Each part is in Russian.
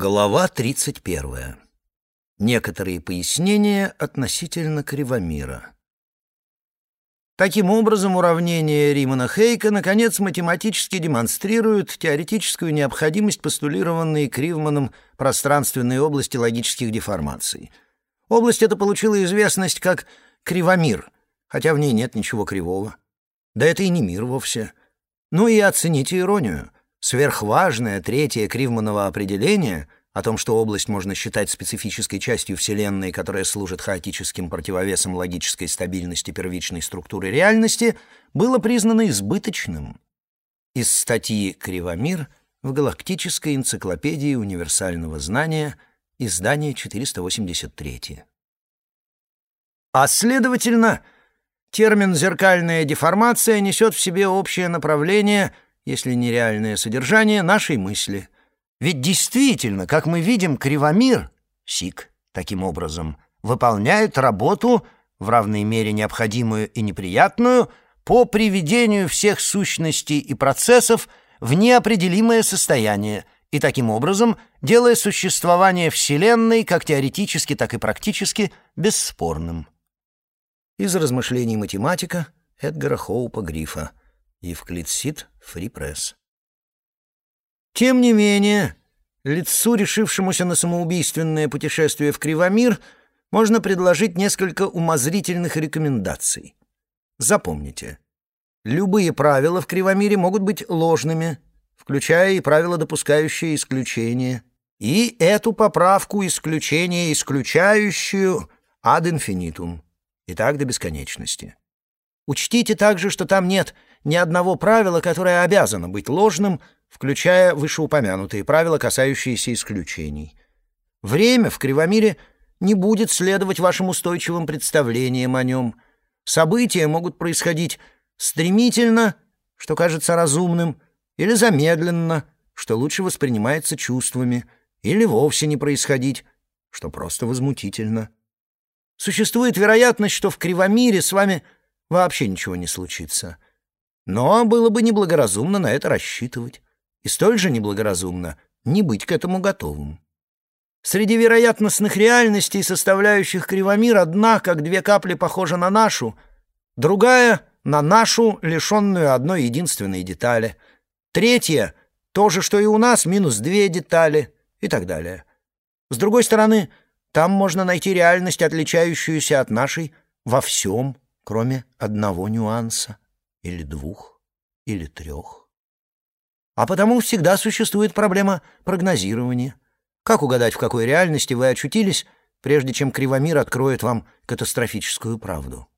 Глава 31. Некоторые пояснения относительно кривомира. Таким образом, уравнения Римана Хейка наконец математически демонстрируют теоретическую необходимость постулированной Кривманом пространственной области логических деформаций. Область эта получила известность как кривомир, хотя в ней нет ничего кривого. Да это и не мир вовсе. Ну и оцените иронию — Сверхважное третье Кривманово определение о том, что область можно считать специфической частью Вселенной, которая служит хаотическим противовесом логической стабильности первичной структуры реальности, было признано избыточным. Из статьи «Кривомир» в Галактической энциклопедии универсального знания, издание 483. А следовательно, термин «зеркальная деформация» несет в себе общее направление – если не реальное содержание, нашей мысли. Ведь действительно, как мы видим, кривомир, СИК, таким образом, выполняет работу, в равной мере необходимую и неприятную, по приведению всех сущностей и процессов в неопределимое состояние и таким образом делая существование Вселенной как теоретически, так и практически бесспорным. Из размышлений математика Эдгара Хоупа Грифа Евклид Сид, Фри. Тем не менее, лицу, решившемуся на самоубийственное путешествие в Кривомир, можно предложить несколько умозрительных рекомендаций. Запомните, любые правила в Кривомире могут быть ложными, включая и правила, допускающие исключения, и эту поправку исключения, исключающую ad infinitum, и так до бесконечности. Учтите также, что там нет ни одного правила, которое обязано быть ложным, включая вышеупомянутые правила, касающиеся исключений. Время в Кривомире не будет следовать вашим устойчивым представлениям о нем. События могут происходить стремительно, что кажется разумным, или замедленно, что лучше воспринимается чувствами, или вовсе не происходить, что просто возмутительно. Существует вероятность, что в Кривомире с вами – вообще ничего не случится. Но было бы неблагоразумно на это рассчитывать. И столь же неблагоразумно не быть к этому готовым. Среди вероятностных реальностей, составляющих кривомир, одна, как две капли, похожа на нашу, другая — на нашу, лишенную одной единственной детали, третья — то же, что и у нас, минус две детали и так далее. С другой стороны, там можно найти реальность, отличающуюся от нашей во всем кроме одного нюанса, или двух, или трех. А потому всегда существует проблема прогнозирования. Как угадать, в какой реальности вы очутились, прежде чем Кривомир откроет вам катастрофическую правду?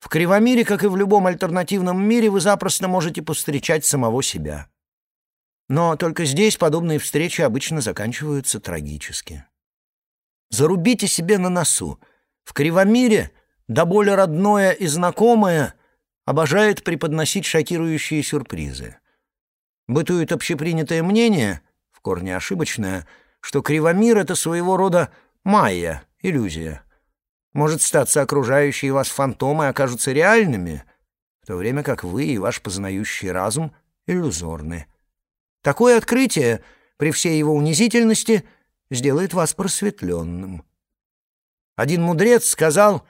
В Кривомире, как и в любом альтернативном мире, вы запросто можете повстречать самого себя. Но только здесь подобные встречи обычно заканчиваются трагически. Зарубите себе на носу. В Кривомире да более родное и знакомое, обожает преподносить шокирующие сюрпризы. Бытует общепринятое мнение, в корне ошибочное, что кривомир — это своего рода майя, иллюзия. Может статься окружающие вас фантомы окажутся реальными, в то время как вы и ваш познающий разум иллюзорны. Такое открытие, при всей его унизительности, сделает вас просветленным. Один мудрец сказал —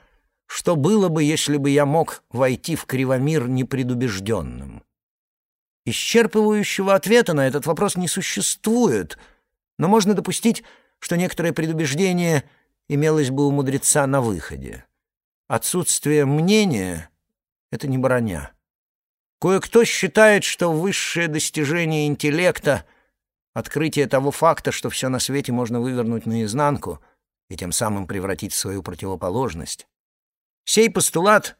что было бы, если бы я мог войти в кривомир непредубежденным? Исчерпывающего ответа на этот вопрос не существует, но можно допустить, что некоторое предубеждение имелось бы у мудреца на выходе. Отсутствие мнения — это не броня. Кое-кто считает, что высшее достижение интеллекта — открытие того факта, что все на свете можно вывернуть наизнанку и тем самым превратить в свою противоположность. Сей постулат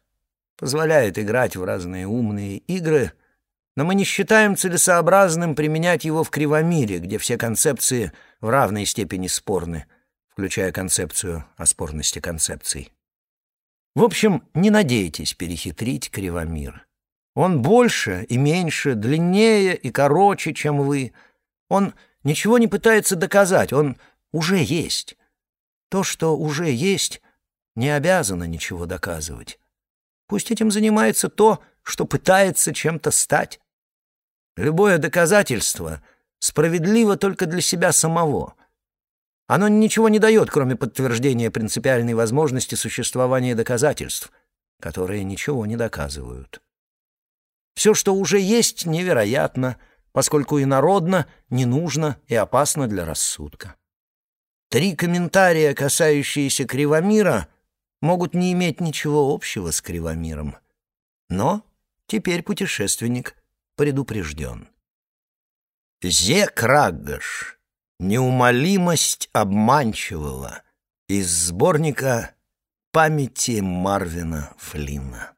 позволяет играть в разные умные игры, но мы не считаем целесообразным применять его в кривомире, где все концепции в равной степени спорны, включая концепцию о спорности концепций. В общем, не надейтесь перехитрить кривомир. Он больше и меньше, длиннее и короче, чем вы. Он ничего не пытается доказать, он уже есть. То, что уже есть, не обязана ничего доказывать. Пусть этим занимается то, что пытается чем-то стать. Любое доказательство справедливо только для себя самого. Оно ничего не дает, кроме подтверждения принципиальной возможности существования доказательств, которые ничего не доказывают. Все, что уже есть, невероятно, поскольку инородно, не нужно и опасно для рассудка. Три комментария, касающиеся Кривомира, могут не иметь ничего общего с Кривомиром. Но теперь путешественник предупрежден. Зе Краггаш. Неумолимость обманчивого из сборника «Памяти Марвина Флинна».